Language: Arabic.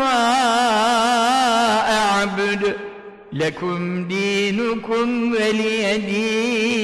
ma a'bud lekum dinukum veliyedin.